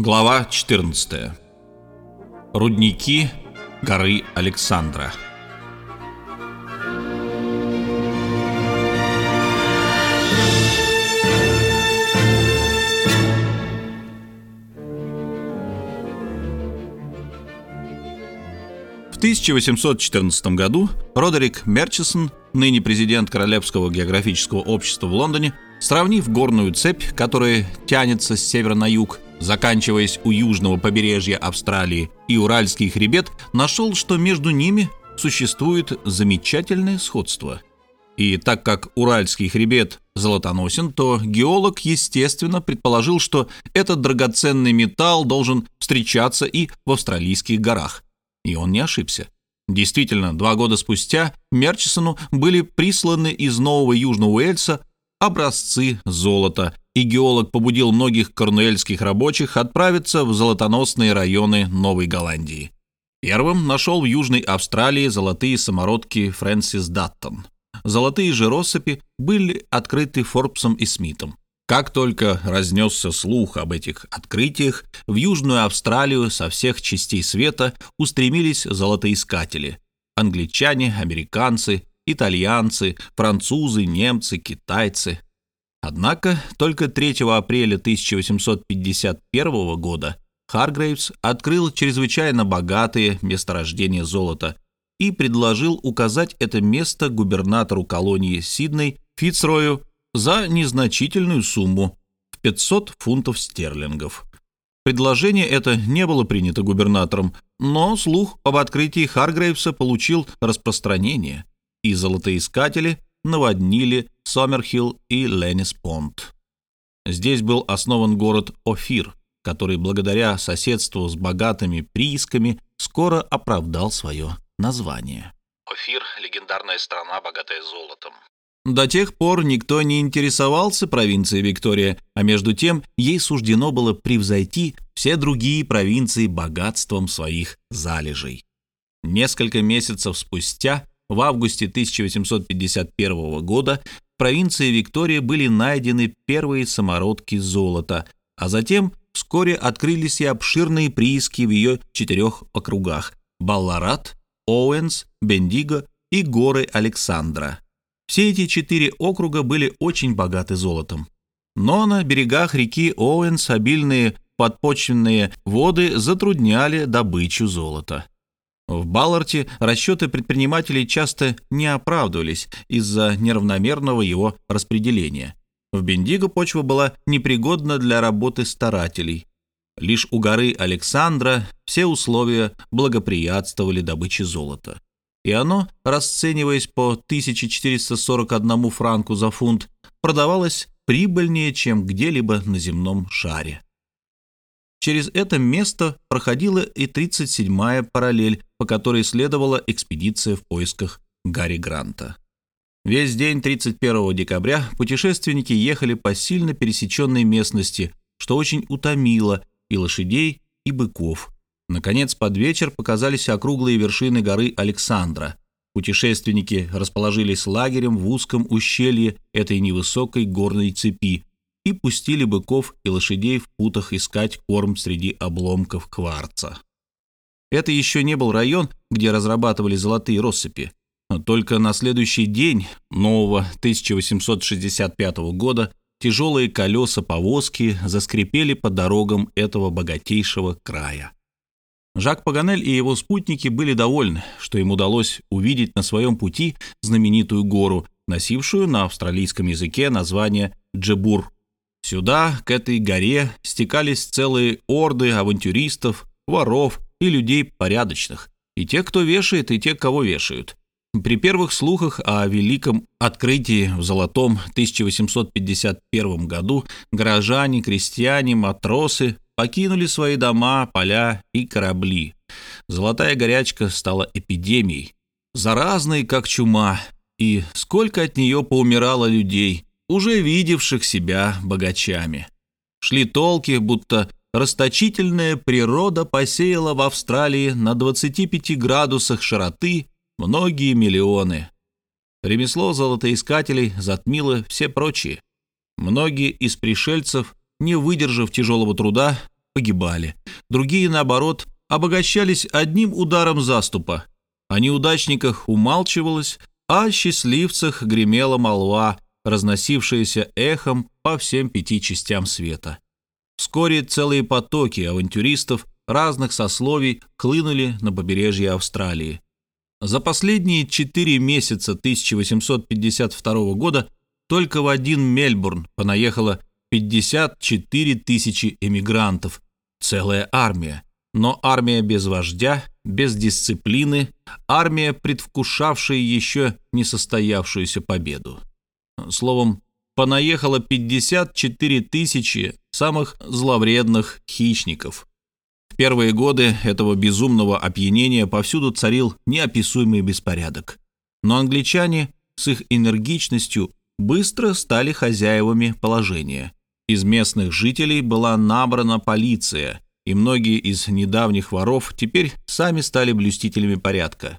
Глава 14. Рудники горы Александра. В 1814 году Родерик Мерчисон, ныне президент Королевского географического общества в Лондоне, сравнив горную цепь, которая тянется с севера на юг, заканчиваясь у южного побережья Австралии, и Уральский хребет, нашел, что между ними существует замечательное сходство. И так как Уральский хребет золотоносен, то геолог, естественно, предположил, что этот драгоценный металл должен встречаться и в австралийских горах. И он не ошибся. Действительно, два года спустя Мерчисону были присланы из Нового Южного Уэльса образцы золота, и геолог побудил многих корнуэльских рабочих отправиться в золотоносные районы Новой Голландии. Первым нашел в Южной Австралии золотые самородки Фрэнсис Даттон. Золотые же россыпи были открыты Форбсом и Смитом. Как только разнесся слух об этих открытиях, в Южную Австралию со всех частей света устремились золотоискатели. Англичане, американцы, итальянцы, французы, немцы, китайцы. Однако только 3 апреля 1851 года Харгрейвс открыл чрезвычайно богатые месторождения золота и предложил указать это место губернатору колонии Сидней Фицрою за незначительную сумму в 500 фунтов стерлингов. Предложение это не было принято губернатором, но слух об открытии Харгрейвса получил распространение – и золотоискатели наводнили Сомерхилл и Леннис-Понт. Здесь был основан город Офир, который благодаря соседству с богатыми приисками скоро оправдал свое название. Офир – легендарная страна, богатая золотом. До тех пор никто не интересовался провинцией Виктория, а между тем ей суждено было превзойти все другие провинции богатством своих залежей. Несколько месяцев спустя в августе 1851 года в провинции Виктория были найдены первые самородки золота, а затем вскоре открылись и обширные прииски в ее четырех округах – Балларат, Оуэнс, Бендиго и горы Александра. Все эти четыре округа были очень богаты золотом. Но на берегах реки Оуэнс обильные подпочвенные воды затрудняли добычу золота. В Балларте расчеты предпринимателей часто не оправдывались из-за неравномерного его распределения. В Бендиго почва была непригодна для работы старателей. Лишь у горы Александра все условия благоприятствовали добыче золота. И оно, расцениваясь по 1441 франку за фунт, продавалось прибыльнее, чем где-либо на земном шаре. Через это место проходила и 37-я параллель, по которой следовала экспедиция в поисках Гарри Гранта. Весь день 31 декабря путешественники ехали по сильно пересеченной местности, что очень утомило и лошадей, и быков. Наконец, под вечер показались округлые вершины горы Александра. Путешественники расположились лагерем в узком ущелье этой невысокой горной цепи, и пустили быков и лошадей в путах искать корм среди обломков кварца. Это еще не был район, где разрабатывали золотые россыпи. Только на следующий день нового 1865 года тяжелые колеса повозки заскрипели по дорогам этого богатейшего края. Жак Паганель и его спутники были довольны, что им удалось увидеть на своем пути знаменитую гору, носившую на австралийском языке название Джебур Сюда, к этой горе, стекались целые орды авантюристов, воров и людей порядочных, и те, кто вешает, и те, кого вешают. При первых слухах о великом открытии в Золотом 1851 году горожане, крестьяне, матросы покинули свои дома, поля и корабли. Золотая горячка стала эпидемией, заразной, как чума, и сколько от нее поумирало людей – уже видевших себя богачами. Шли толки, будто расточительная природа посеяла в Австралии на 25 градусах широты многие миллионы. Ремесло золотоискателей затмило все прочие. Многие из пришельцев, не выдержав тяжелого труда, погибали. Другие, наоборот, обогащались одним ударом заступа. О неудачниках умалчивалось, а о счастливцах гремела молва, разносившаяся эхом по всем пяти частям света. Вскоре целые потоки авантюристов разных сословий хлынули на побережье Австралии. За последние четыре месяца 1852 года только в один Мельбурн понаехало 54 тысячи эмигрантов, целая армия. Но армия без вождя, без дисциплины, армия, предвкушавшая еще не состоявшуюся победу. Словом, понаехало 54 тысячи самых зловредных хищников. В первые годы этого безумного опьянения повсюду царил неописуемый беспорядок. Но англичане с их энергичностью быстро стали хозяевами положения. Из местных жителей была набрана полиция, и многие из недавних воров теперь сами стали блюстителями порядка.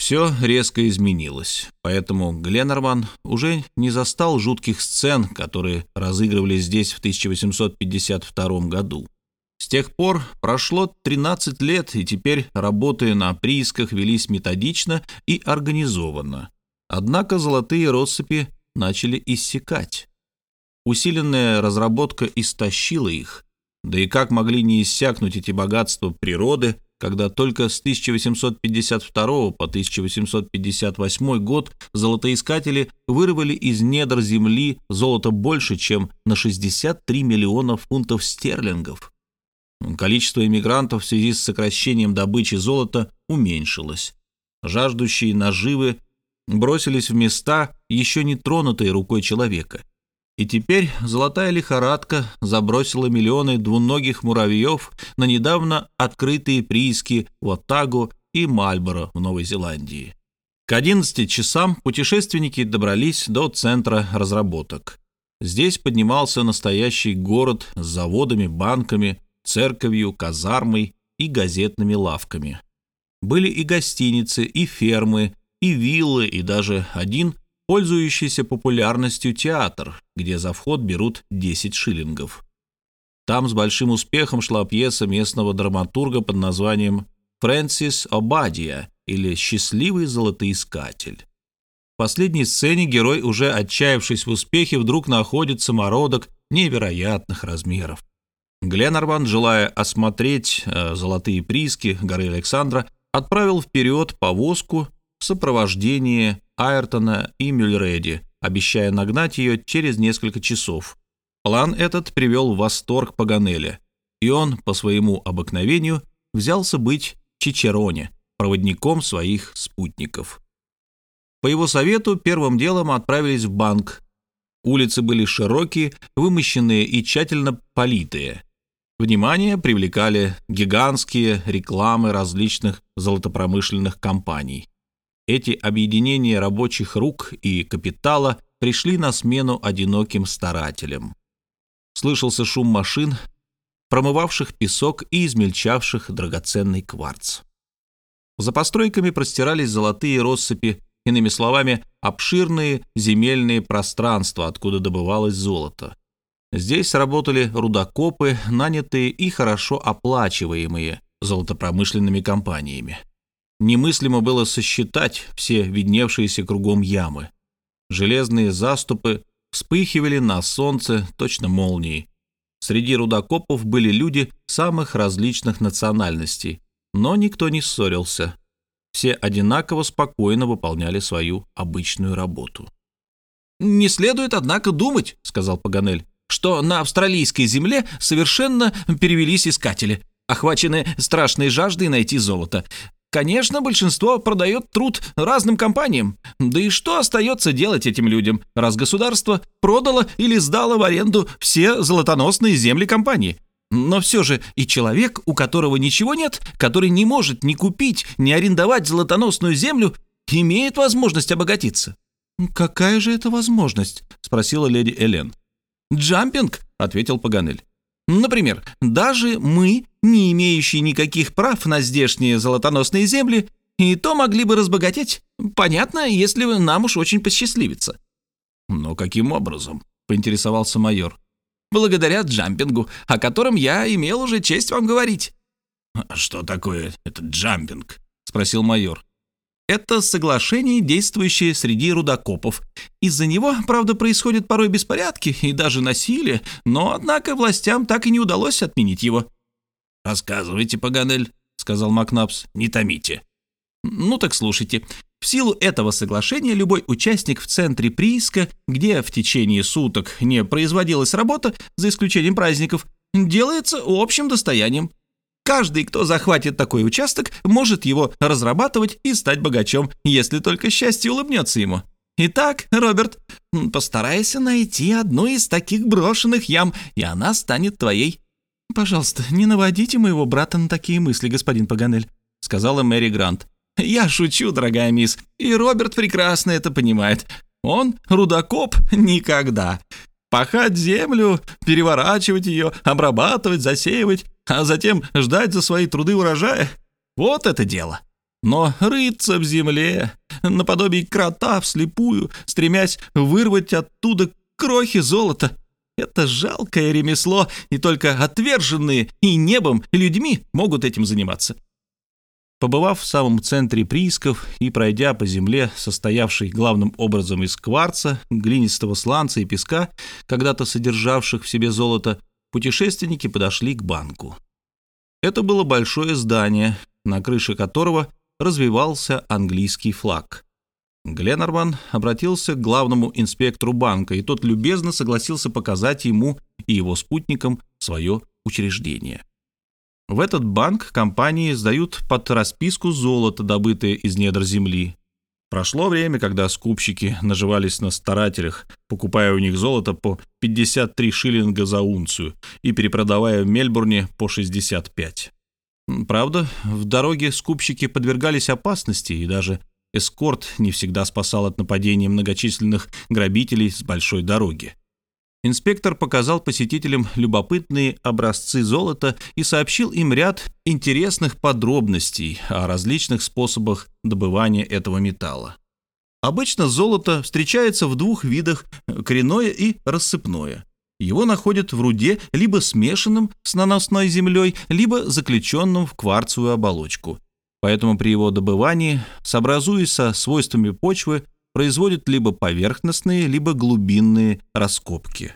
Все резко изменилось, поэтому Гленнерман уже не застал жутких сцен, которые разыгрывались здесь в 1852 году. С тех пор прошло 13 лет, и теперь работы на приисках велись методично и организованно. Однако золотые россыпи начали иссякать. Усиленная разработка истощила их. Да и как могли не иссякнуть эти богатства природы, когда только с 1852 по 1858 год золотоискатели вырвали из недр земли золото больше, чем на 63 миллиона фунтов стерлингов. Количество иммигрантов в связи с сокращением добычи золота уменьшилось. Жаждущие наживы бросились в места, еще не тронутые рукой человека. И теперь золотая лихорадка забросила миллионы двуногих муравьев на недавно открытые прииски в Оттаго и Мальборо в Новой Зеландии. К 11 часам путешественники добрались до центра разработок. Здесь поднимался настоящий город с заводами, банками, церковью, казармой и газетными лавками. Были и гостиницы, и фермы, и виллы, и даже один пользующийся популярностью театр, где за вход берут 10 шиллингов. Там с большим успехом шла пьеса местного драматурга под названием «Фрэнсис Обадия» или «Счастливый золотоискатель». В последней сцене герой, уже отчаявшись в успехе, вдруг находит самородок невероятных размеров. Гленарван, желая осмотреть э, золотые прииски горы Александра, отправил вперед повозку в сопровождении Айртона и Мюльреди, обещая нагнать ее через несколько часов. План этот привел в восторг Паганеля, и он, по своему обыкновению, взялся быть Чичероне, проводником своих спутников. По его совету первым делом отправились в банк. Улицы были широкие, вымощенные и тщательно политые. Внимание привлекали гигантские рекламы различных золотопромышленных компаний. Эти объединения рабочих рук и капитала пришли на смену одиноким старателям. Слышался шум машин, промывавших песок и измельчавших драгоценный кварц. За постройками простирались золотые россыпи, иными словами, обширные земельные пространства, откуда добывалось золото. Здесь работали рудокопы, нанятые и хорошо оплачиваемые золотопромышленными компаниями. Немыслимо было сосчитать все видневшиеся кругом ямы. Железные заступы вспыхивали на солнце точно молнии. Среди рудокопов были люди самых различных национальностей, но никто не ссорился. Все одинаково спокойно выполняли свою обычную работу. «Не следует, однако, думать», — сказал Паганель, «что на австралийской земле совершенно перевелись искатели, охваченные страшной жаждой найти золото. Конечно, большинство продает труд разным компаниям. Да и что остается делать этим людям, раз государство продало или сдало в аренду все золотоносные земли компании? Но все же и человек, у которого ничего нет, который не может ни купить, ни арендовать золотоносную землю, имеет возможность обогатиться. «Какая же это возможность?» — спросила леди Элен. «Джампинг», — ответил Паганель. Например, даже мы, не имеющие никаких прав на здешние золотоносные земли, и то могли бы разбогатеть. Понятно, если нам уж очень посчастливится». «Но каким образом?» — поинтересовался майор. благодаря джампингу, о котором я имел уже честь вам говорить». «А «Что такое этот джампинг?» — спросил майор. Это соглашение, действующее среди рудокопов. Из-за него, правда, происходят порой беспорядки и даже насилие, но, однако, властям так и не удалось отменить его. «Рассказывайте, Паганель», — сказал Макнапс, — «не томите». «Ну так слушайте. В силу этого соглашения любой участник в центре прииска, где в течение суток не производилась работа, за исключением праздников, делается общим достоянием. Каждый, кто захватит такой участок, может его разрабатывать и стать богачом, если только счастье улыбнется ему. Итак, Роберт, постарайся найти одну из таких брошенных ям, и она станет твоей. Пожалуйста, не наводите моего брата на такие мысли, господин Паганель, сказала Мэри Грант. Я шучу, дорогая мисс, и Роберт прекрасно это понимает. Он рудокоп никогда. Пахать землю, переворачивать ее, обрабатывать, засеивать а затем ждать за свои труды урожая — вот это дело. Но рыться в земле, наподобие крота вслепую, стремясь вырвать оттуда крохи золота — это жалкое ремесло, и только отверженные и небом, людьми могут этим заниматься. Побывав в самом центре приисков и пройдя по земле, состоявшей главным образом из кварца, глинистого сланца и песка, когда-то содержавших в себе золото, путешественники подошли к банку. Это было большое здание, на крыше которого развивался английский флаг. Гленнерман обратился к главному инспектору банка, и тот любезно согласился показать ему и его спутникам свое учреждение. В этот банк компании сдают под расписку золото, добытое из недр земли, Прошло время, когда скупщики наживались на старателях, покупая у них золото по 53 шиллинга за унцию и перепродавая в Мельбурне по 65. Правда, в дороге скупщики подвергались опасности, и даже эскорт не всегда спасал от нападений многочисленных грабителей с большой дороги. Инспектор показал посетителям любопытные образцы золота и сообщил им ряд интересных подробностей о различных способах добывания этого металла. Обычно золото встречается в двух видах – коренное и рассыпное. Его находят в руде либо смешанным с наносной землей, либо заключенным в кварцевую оболочку. Поэтому при его добывании, сообразуясь со свойствами почвы, производят либо поверхностные, либо глубинные раскопки.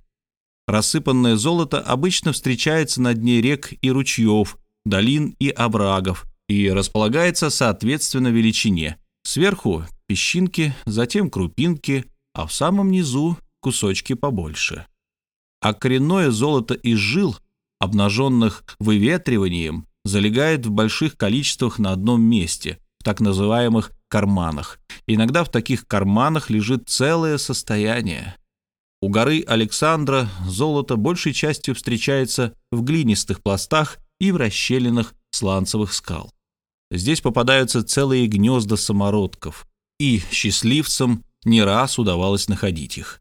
Рассыпанное золото обычно встречается на дне рек и ручьев, долин и оврагов и располагается соответственно величине. Сверху – песчинки, затем крупинки, а в самом низу – кусочки побольше. А коренное золото из жил, обнаженных выветриванием, залегает в больших количествах на одном месте, в так называемых карманах. Иногда в таких карманах лежит целое состояние. У горы Александра золото большей частью встречается в глинистых пластах и в расщелинах сланцевых скал. Здесь попадаются целые гнезда самородков, и счастливцам не раз удавалось находить их.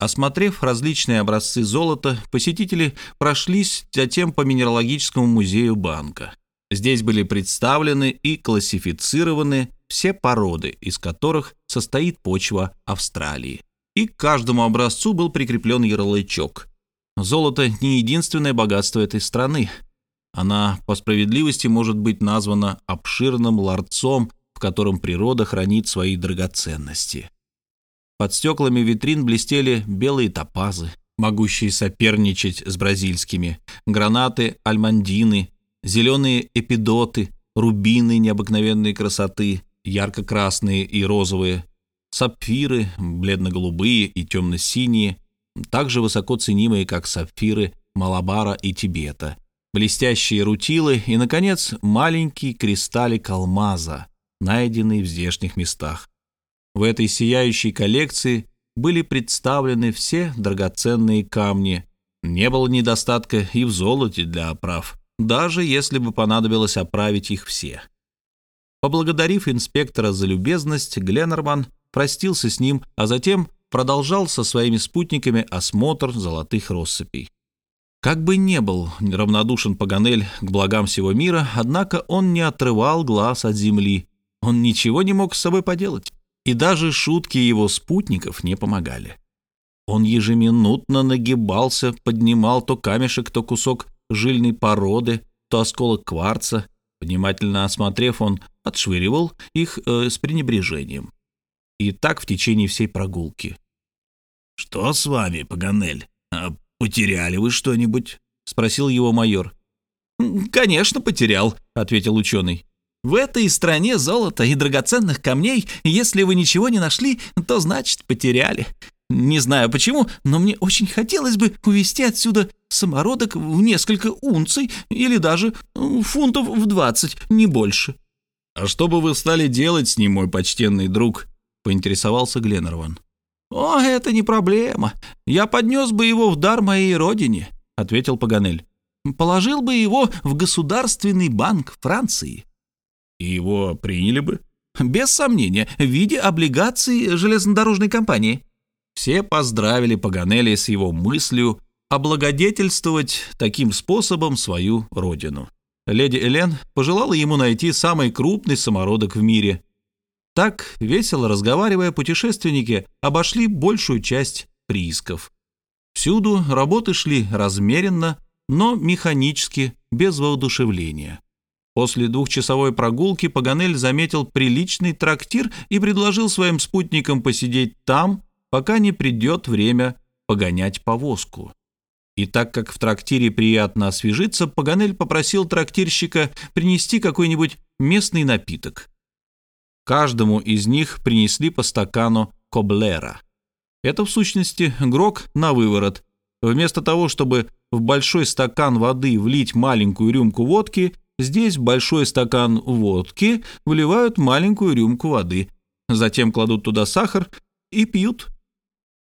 Осмотрев различные образцы золота, посетители прошлись затем по Минералогическому музею банка. Здесь были представлены и классифицированы все породы, из которых состоит почва Австралии. И к каждому образцу был прикреплен ярлычок. Золото не единственное богатство этой страны. Она по справедливости может быть названа обширным ларцом, в котором природа хранит свои драгоценности. Под стеклами витрин блестели белые топазы, могущие соперничать с бразильскими, гранаты, альмандины, зеленые эпидоты, рубины необыкновенной красоты, ярко-красные и розовые, сапфиры, бледно-голубые и темно-синие, также высоко ценимые, как сапфиры Малабара и Тибета, блестящие рутилы и, наконец, маленький кристаллик алмаза, найденный в здешних местах. В этой сияющей коллекции были представлены все драгоценные камни. Не было недостатка и в золоте для оправ, даже если бы понадобилось оправить их все. Поблагодарив инспектора за любезность, Гленнерман простился с ним, а затем продолжал со своими спутниками осмотр золотых россыпей. Как бы не был равнодушен Паганель к благам всего мира, однако он не отрывал глаз от земли. Он ничего не мог с собой поделать, и даже шутки его спутников не помогали. Он ежеминутно нагибался, поднимал то камешек, то кусок жильной породы, то осколок кварца. Внимательно осмотрев, он отшвыривал их э, с пренебрежением. И так в течение всей прогулки. «Что с вами, Паганель? А потеряли вы что-нибудь?» — спросил его майор. «Конечно, потерял», — ответил ученый. «В этой стране золота и драгоценных камней, если вы ничего не нашли, то значит потеряли. Не знаю почему, но мне очень хотелось бы увезти отсюда самородок в несколько унций или даже фунтов в двадцать, не больше». «А что бы вы стали делать с ним, мой почтенный друг?» — поинтересовался Гленнерван. «О, это не проблема. Я поднес бы его в дар моей родине», — ответил Паганель. «Положил бы его в Государственный банк Франции». «И его приняли бы?» «Без сомнения, в виде облигаций железнодорожной компании». Все поздравили Паганелли с его мыслью облагодетельствовать таким способом свою родину. Леди Элен пожелала ему найти самый крупный самородок в мире. Так, весело разговаривая, путешественники обошли большую часть приисков. Всюду работы шли размеренно, но механически, без воодушевления. После двухчасовой прогулки Паганель заметил приличный трактир и предложил своим спутникам посидеть там, пока не придет время погонять повозку. И так как в трактире приятно освежиться, Паганель попросил трактирщика принести какой-нибудь местный напиток. Каждому из них принесли по стакану коблера. Это, в сущности, грок на выворот. Вместо того, чтобы в большой стакан воды влить маленькую рюмку водки, здесь в большой стакан водки вливают маленькую рюмку воды. Затем кладут туда сахар и пьют.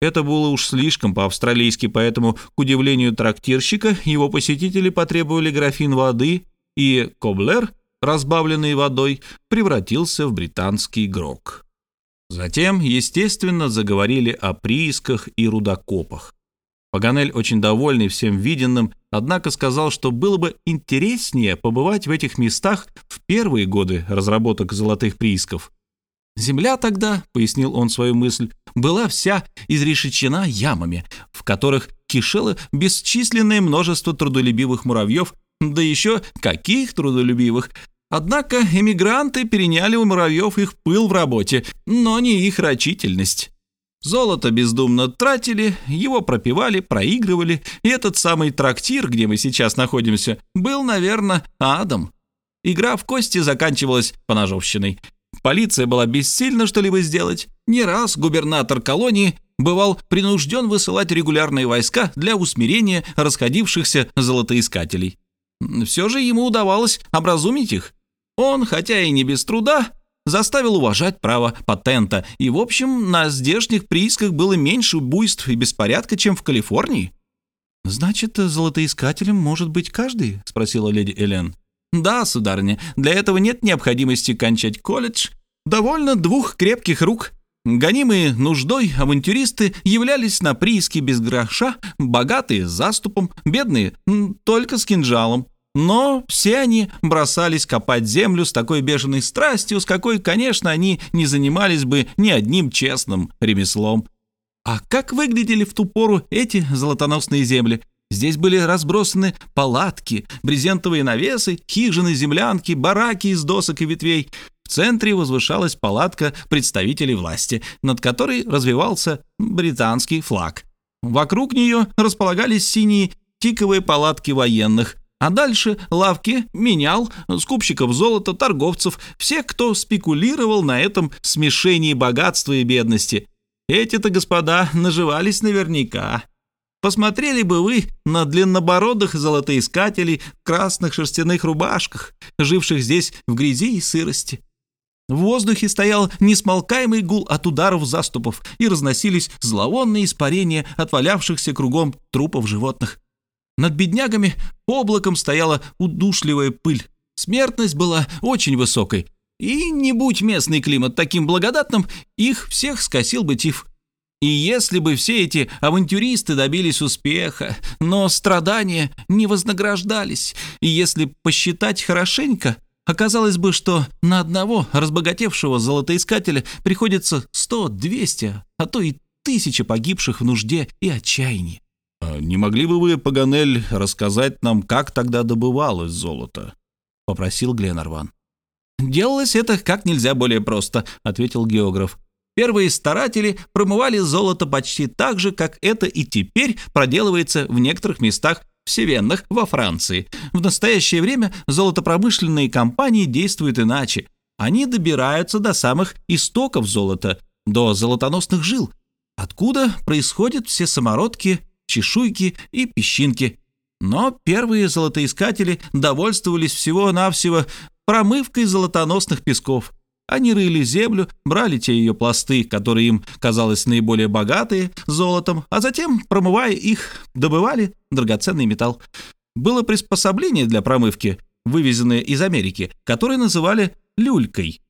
Это было уж слишком по-австралийски, поэтому, к удивлению трактирщика, его посетители потребовали графин воды, и Коблер, разбавленный водой, превратился в британский грок. Затем, естественно, заговорили о приисках и рудокопах. Паганель, очень довольный всем виденным, однако сказал, что было бы интереснее побывать в этих местах в первые годы разработок золотых приисков, Земля тогда, пояснил он свою мысль, была вся изрешечена ямами, в которых кишело бесчисленное множество трудолюбивых муравьев, да еще каких трудолюбивых. Однако эмигранты переняли у муравьев их пыл в работе, но не их рачительность. Золото бездумно тратили, его пропивали, проигрывали, и этот самый трактир, где мы сейчас находимся, был, наверное, адом. Игра в кости заканчивалась поножовщиной, Полиция была бессильна что-либо сделать. Не раз губернатор колонии бывал принужден высылать регулярные войска для усмирения расходившихся золотоискателей. Все же ему удавалось образумить их. Он, хотя и не без труда, заставил уважать право патента, и, в общем, на здешних приисках было меньше буйств и беспорядка, чем в Калифорнии. «Значит, золотоискателем может быть каждый?» — спросила леди Элен. «Да, сударыня, для этого нет необходимости кончать колледж. Довольно двух крепких рук. Гонимые нуждой авантюристы являлись на прииске без гроша, богатые заступом, бедные только с кинжалом. Но все они бросались копать землю с такой бешеной страстью, с какой, конечно, они не занимались бы ни одним честным ремеслом. А как выглядели в ту пору эти золотоносные земли? Здесь были разбросаны палатки, брезентовые навесы, хижины, землянки, бараки из досок и ветвей. В центре возвышалась палатка представителей власти, над которой развивался британский флаг. Вокруг нее располагались синие тиковые палатки военных, а дальше лавки менял, скупщиков золота, торговцев, всех, кто спекулировал на этом смешении богатства и бедности. Эти-то господа наживались наверняка. Посмотрели бы вы на длиннобородых золотоискателей в красных шерстяных рубашках, живших здесь в грязи и сырости. В воздухе стоял несмолкаемый гул от ударов заступов, и разносились зловонные испарения от валявшихся кругом трупов животных. Над беднягами облаком стояла удушливая пыль. Смертность была очень высокой, и не будь местный климат таким благодатным, их всех скосил бы тиф. И если бы все эти авантюристы добились успеха, но страдания не вознаграждались, и если посчитать хорошенько, оказалось бы, что на одного разбогатевшего золотоискателя приходится 100, 200, а то и тысячи погибших в нужде и отчаянии. А «Не могли бы вы, Паганель, рассказать нам, как тогда добывалось золото?» — попросил Гленарван. «Делалось это как нельзя более просто», — ответил географ. Первые старатели промывали золото почти так же, как это и теперь проделывается в некоторых местах в Севенных во Франции. В настоящее время золотопромышленные компании действуют иначе. Они добираются до самых истоков золота, до золотоносных жил, откуда происходят все самородки, чешуйки и песчинки. Но первые золотоискатели довольствовались всего-навсего промывкой золотоносных песков. Они рыли землю, брали те ее пласты, которые им казалось наиболее богатые, золотом, а затем, промывая их, добывали драгоценный металл. Было приспособление для промывки, вывезенное из Америки, которое называли люлькой.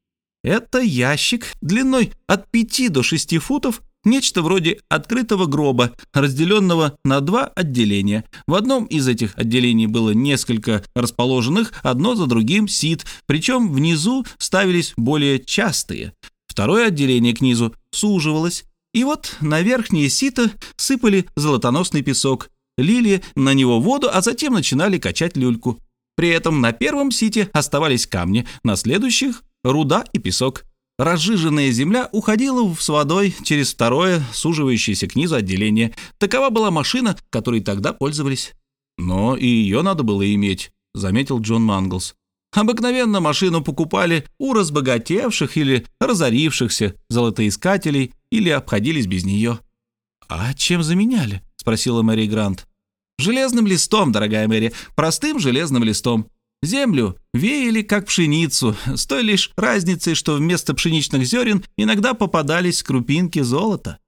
Это ящик длиной от 5 до 6 футов, Нечто вроде открытого гроба, разделенного на два отделения. В одном из этих отделений было несколько расположенных одно за другим сит, причем внизу ставились более частые. Второе отделение к низу суживалось, и вот на верхние сито сыпали золотоносный песок, лили на него воду, а затем начинали качать люльку. При этом на первом сите оставались камни, на следующих – руда и песок. Разжиженная земля уходила с водой через второе, суживающееся к низу отделение. Такова была машина, которой тогда пользовались. «Но и ее надо было иметь», — заметил Джон Манглс. «Обыкновенно машину покупали у разбогатевших или разорившихся золотоискателей или обходились без нее». «А чем заменяли?» — спросила Мэри Грант. «Железным листом, дорогая Мэри, простым железным листом. Землю веяли как пшеницу, с той лишь разницей, что вместо пшеничных зерен иногда попадались крупинки золота.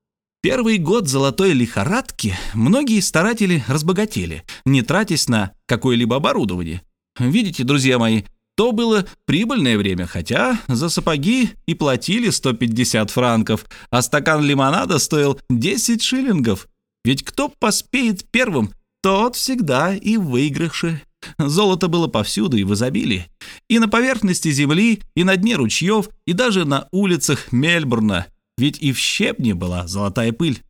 Первый год золотой лихорадки многие старатели разбогатели, не тратясь на какое-либо оборудование. Видите, друзья мои, то было прибыльное время, хотя за сапоги и платили 150 франков, а стакан лимонада стоил 10 шиллингов. Ведь кто поспеет первым, тот всегда и выигрыше. Золото было повсюду и в изобилии. И на поверхности земли, и на дне ручьев, и даже на улицах Мельбурна. Ведь и в щебне была золотая пыль.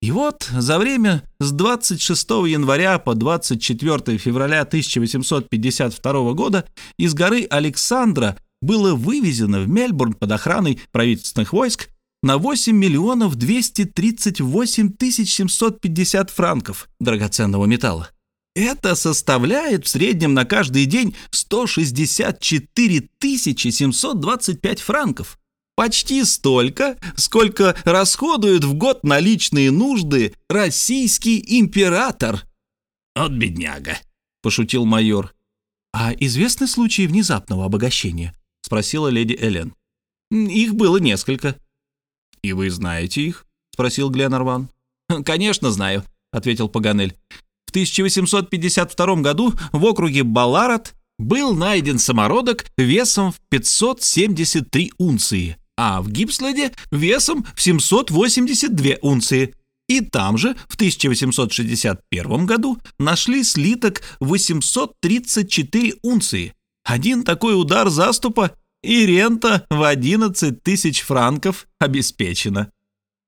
И вот за время с 26 января по 24 февраля 1852 года из горы Александра было вывезено в Мельбурн под охраной правительственных войск на 8 миллионов 238 тысяч 750 франков драгоценного металла. Это составляет в среднем на каждый день 164 725 франков. Почти столько, сколько расходует в год на личные нужды российский император. «От бедняга», — пошутил майор. «А известны случаи внезапного обогащения?» — спросила леди Элен. «Их было несколько». «И вы знаете их?» — спросил Гленарван. «Конечно знаю», — ответил Паганель. В 1852 году в округе Баларат был найден самородок весом в 573 унции, а в Гипсладе весом в 782 унции. И там же в 1861 году нашли слиток 834 унции. Один такой удар заступа и рента в 11 тысяч франков обеспечена.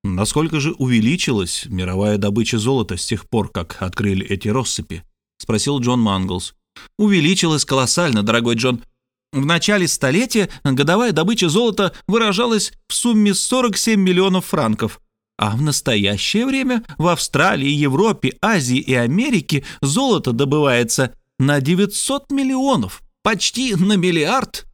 Насколько же увеличилась мировая добыча золота с тех пор, как открыли эти россыпи? Спросил Джон Манглс. Увеличилась колоссально, дорогой Джон. В начале столетия годовая добыча золота выражалась в сумме 47 миллионов франков. А в настоящее время в Австралии, Европе, Азии и Америке золото добывается на 900 миллионов, почти на миллиард.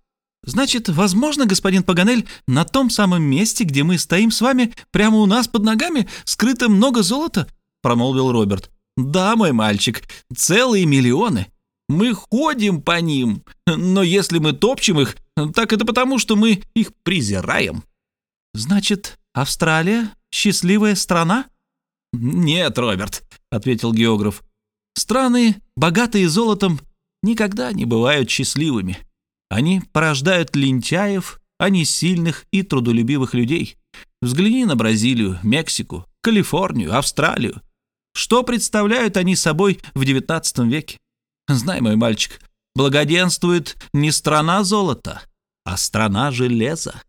«Значит, возможно, господин Паганель, на том самом месте, где мы стоим с вами, прямо у нас под ногами, скрыто много золота?» — промолвил Роберт. «Да, мой мальчик, целые миллионы. Мы ходим по ним, но если мы топчем их, так это потому, что мы их презираем». «Значит, Австралия — счастливая страна?» «Нет, Роберт», — ответил географ. «Страны, богатые золотом, никогда не бывают счастливыми. Они порождают лентяев, а не сильных и трудолюбивых людей. Взгляни на Бразилию, Мексику, Калифорнию, Австралию. Что представляют они собой в XIX веке? Знай, мой мальчик, благоденствует не страна золота, а страна железа.